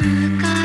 maka